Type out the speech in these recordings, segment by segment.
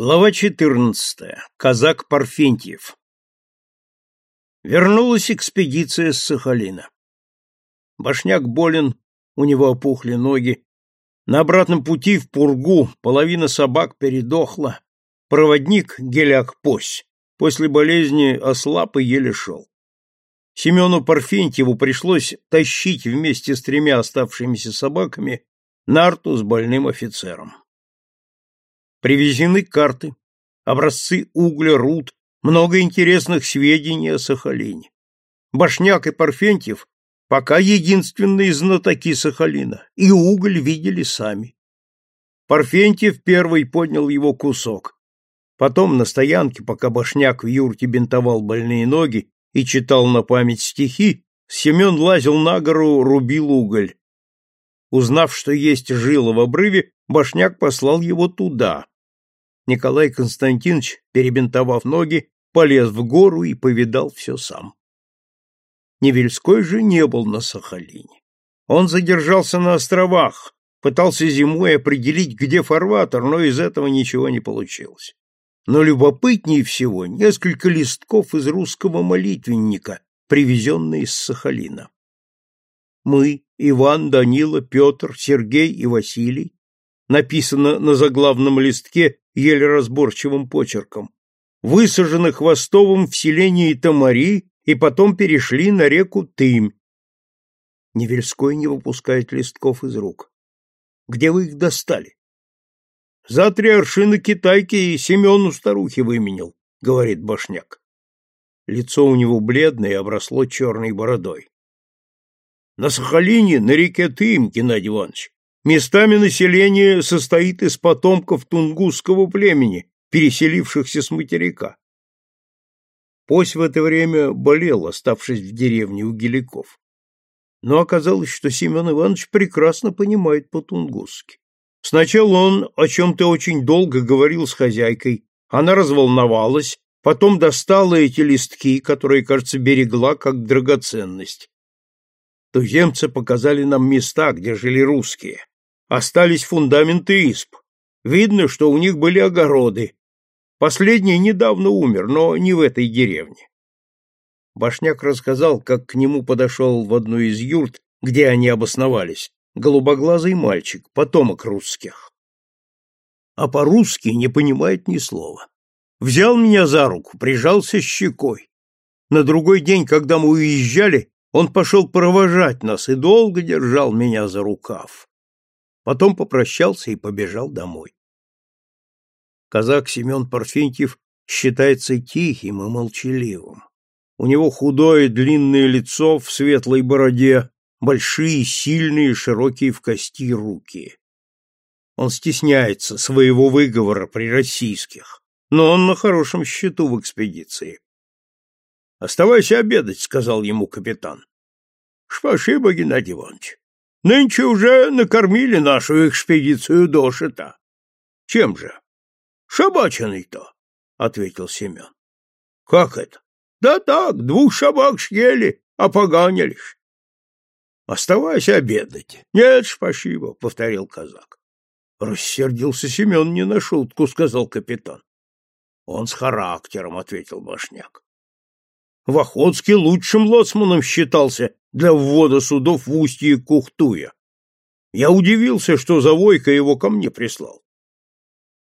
Глава 14. Казак Парфентьев. Вернулась экспедиция с Сахалина. Башняк болен, у него опухли ноги. На обратном пути в Пургу половина собак передохла. Проводник Геляк Пось после болезни ослаб и еле шел. Семену Парфентьеву пришлось тащить вместе с тремя оставшимися собаками нарту с больным офицером. Привезены карты, образцы угля, руд, много интересных сведений о Сахалине. Башняк и Парфентьев пока единственные знатоки Сахалина, и уголь видели сами. Парфентьев первый поднял его кусок. Потом на стоянке, пока Башняк в юрте бинтовал больные ноги и читал на память стихи, Семен лазил на гору, рубил уголь. Узнав, что есть жила в обрыве, Башняк послал его туда. Николай Константинович, перебинтовав ноги, полез в гору и повидал все сам. Невельской же не был на Сахалине. Он задержался на островах, пытался зимой определить, где фарватер, но из этого ничего не получилось. Но любопытнее всего несколько листков из русского молитвенника, привезенные из Сахалина. Мы, Иван, Данила, Петр, Сергей и Василий, написано на заглавном листке еле разборчивым почерком, высажены Хвостовым в селении Тамари и потом перешли на реку Тымь. Невельской не выпускает листков из рук. Где вы их достали? За три аршина китайки и Семену старухи выменил, говорит Башняк. Лицо у него бледное и обросло черной бородой. На Сахалине, на реке Тым, Геннадий Иванович, Местами население состоит из потомков тунгусского племени, переселившихся с материка. Пось в это время болел, оставшись в деревне у геликов. Но оказалось, что Семен Иванович прекрасно понимает по-тунгусски. Сначала он о чем-то очень долго говорил с хозяйкой, она разволновалась, потом достала эти листки, которые, кажется, берегла как драгоценность. Туземцы показали нам места, где жили русские. Остались фундаменты исп. Видно, что у них были огороды. Последний недавно умер, но не в этой деревне. Башняк рассказал, как к нему подошел в одну из юрт, где они обосновались, голубоглазый мальчик, потомок русских. А по-русски не понимает ни слова. Взял меня за руку, прижался щекой. На другой день, когда мы уезжали, он пошел провожать нас и долго держал меня за рукав. Потом попрощался и побежал домой. Казак Семен Парфентьев считается тихим и молчаливым. У него худое длинное лицо в светлой бороде, большие, сильные, широкие в кости руки. Он стесняется своего выговора при российских, но он на хорошем счету в экспедиции. Оставайся обедать, сказал ему капитан. Спасибо, Геннадий Иванович. Нынче уже накормили нашу экспедицию дошита. Чем же? Шабачиной-то, ответил Семен. Как это? Да так, двух собак съели, опоганились. Оставайся обедать. Нет, спасибо, повторил казак. Рассердился Семен не на шутку, сказал капитан. Он с характером, ответил Башняк. В Охотске лучшим лоцманом считался для ввода судов в устье Кухтуя. Я удивился, что Завойка его ко мне прислал.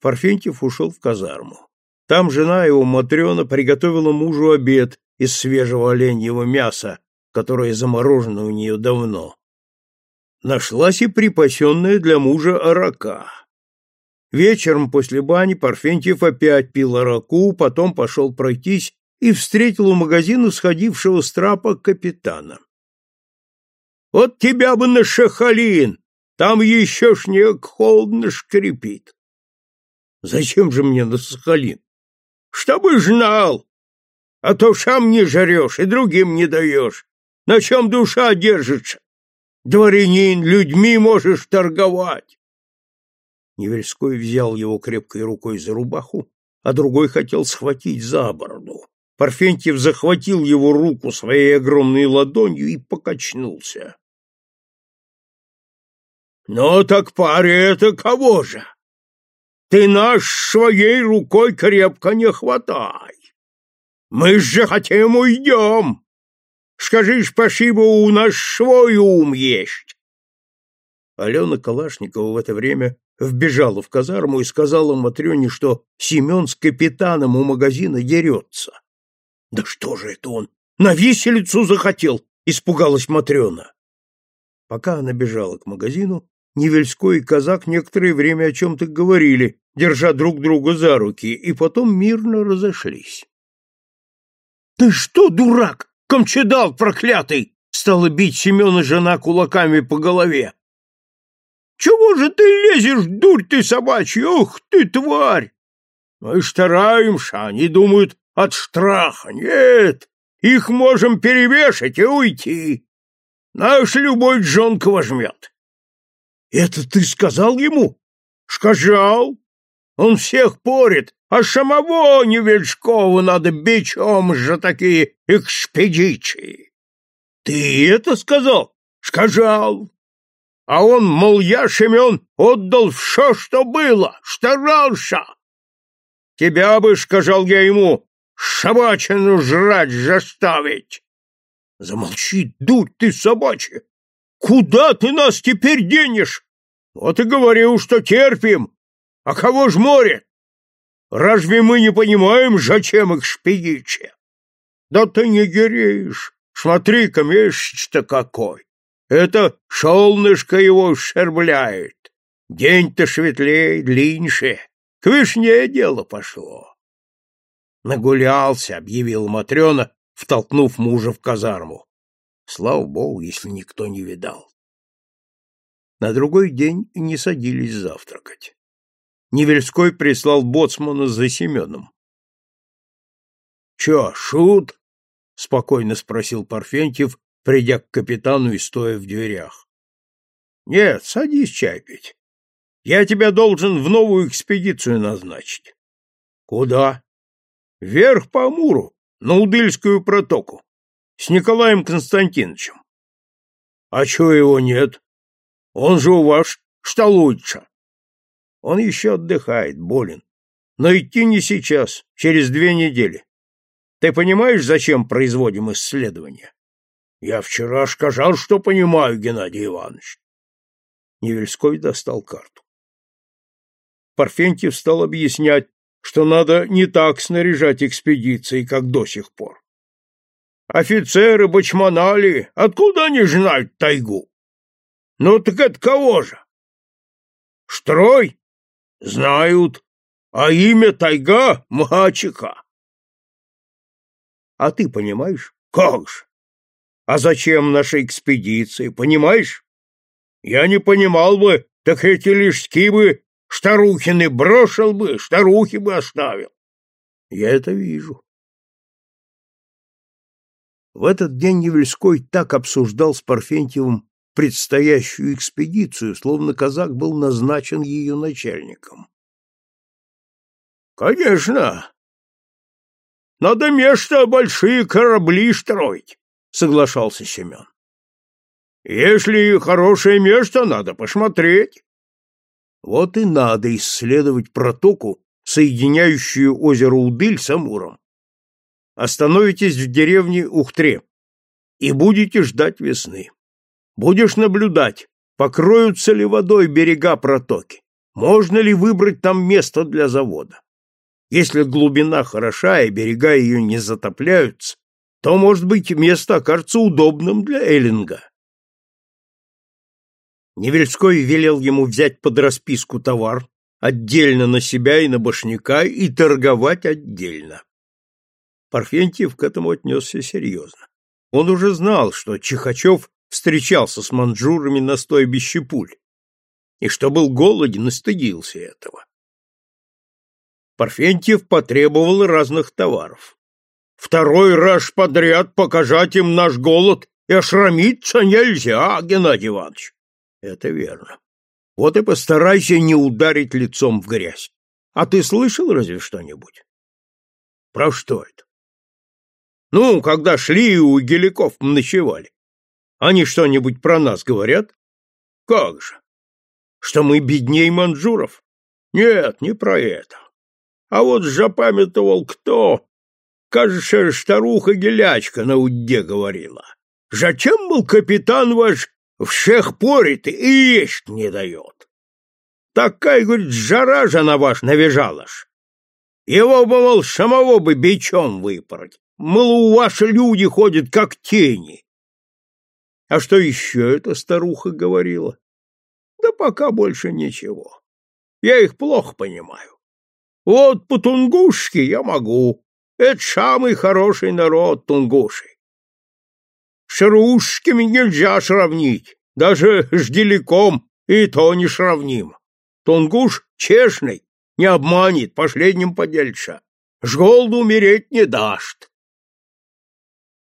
Парфентьев ушел в казарму. Там жена его, Матрена, приготовила мужу обед из свежего оленьего мяса, которое заморожено у нее давно. Нашлась и припасенная для мужа арака. Вечером после бани Парфентьев опять пил араку, потом пошел пройтись и встретил у магазина сходившего с трапа капитана. «Вот тебя бы на Шахалин! Там еще снег холодно шкрипит!» «Зачем же мне на Сахалин?» «Чтобы знал! А то сам не жарешь и другим не даешь. На чем душа держится? Дворянин, людьми можешь торговать!» Невельской взял его крепкой рукой за рубаху, а другой хотел схватить за бороду. Парфентьев захватил его руку своей огромной ладонью и покачнулся. — Ну так паре это кого же? ты наш своей рукой крепко не хватай. Мы же хотим уйдем. Скажи, спасибо, у нас свой ум есть. Алена Калашникова в это время вбежала в казарму и сказала Матрёне, что Семен с капитаном у магазина дерется. — Да что же это он? На виселицу захотел! — испугалась Матрёна. Пока она бежала к магазину, Невельской и казак некоторое время о чем-то говорили, держа друг друга за руки, и потом мирно разошлись. — Ты что, дурак, комчедал проклятый! — стала бить Семена жена кулаками по голове. Чего же ты лезешь, дурь ты собачья? Ух ты, тварь! Мы стараемся, они думают от штраха. Нет, их можем перевешать и уйти. Наш любой джонка возьмет. Это ты сказал ему? Сказал. Он всех порит, а самого Невельского надо бичом же такие экспедиции. Ты это сказал? Сказал. А он, мол, я, Семен, отдал все, что было, старался. Тебя бы, сказал я ему, собачину жрать заставить. Замолчи, дурь ты собачья. Куда ты нас теперь денешь? Вот и говорю, что терпим. А кого ж море? Разве мы не понимаем, зачем их шпигичи? Да ты не гиреешь. Смотри-ка, месяц-то какой. Это солнышко его шербляет. День-то светлее, длиннее. К вишне дело пошло. Нагулялся, объявил Матрена, втолкнув мужа в казарму. Слава богу, если никто не видал. На другой день не садились завтракать. Невельской прислал боцмана за Семеном. — Че, шут? — спокойно спросил Парфентьев, придя к капитану и стоя в дверях. — Нет, садись чай пить. Я тебя должен в новую экспедицию назначить. — Куда? — Вверх по Амуру, на Удыльскую протоку, с Николаем Константиновичем. — А чего его нет? Он же у вас что лучше. Он еще отдыхает, болен. Но идти не сейчас, через две недели. Ты понимаешь, зачем производим исследования? Я вчера сказал, что понимаю, Геннадий Иванович. Невельской достал карту. Парфентьев стал объяснять, что надо не так снаряжать экспедиции, как до сих пор. Офицеры бочманали, откуда они знают тайгу? Ну так это кого же? Штрой? Знают. А имя тайга — Мачика. А ты понимаешь? Как же? А зачем наша экспедиция, понимаешь? Я не понимал бы, так эти лишки бы Старухины брошил бы, старухи бы оставил. Я это вижу. В этот день Невельской так обсуждал с Парфентьевым предстоящую экспедицию, словно казак был назначен ее начальником. Конечно. Надо место большие корабли строить соглашался Семен. Если хорошее место, надо посмотреть. Вот и надо исследовать протоку, соединяющую озеро Удыль с Амуром. Остановитесь в деревне Ухтре и будете ждать весны. Будешь наблюдать, покроются ли водой берега протоки, можно ли выбрать там место для завода. Если глубина хороша и берега ее не затопляются, то, может быть, место окажется удобным для Эллинга. Невельской велел ему взять под расписку товар, отдельно на себя и на башняка, и торговать отдельно. Парфентьев к этому отнесся серьезно. Он уже знал, что Чихачев встречался с манжурами на стойбище пуль, и что был голоден и стыдился этого. Парфентьев потребовал разных товаров. Второй раз подряд показать им наш голод и ошрамиться нельзя, Геннадий Иванович. Это верно. Вот и постарайся не ударить лицом в грязь. А ты слышал разве что-нибудь? Про что это? Ну, когда шли у геликов ночевали. Они что-нибудь про нас говорят? Как же? Что мы бедней манжуров? Нет, не про это. А вот запамятовал кто. Кажется, старуха-гелячка на удде говорила. Зачем был капитан ваш всех порит и есть не дает? Такая, говорит, жара же на ваш навяжала ж. Его бы, мол, самого бы бичом выпороть. Мол, у вас люди ходят как тени. А что еще эта старуха говорила? Да пока больше ничего. Я их плохо понимаю. Вот по тунгушски я могу. Это самый хороший народ тунгуши. Русскими нельзя сравнить, даже с деликом и то не сравним. Тунгуш честный, не обманет, последним подельца. С голоду умереть не даст.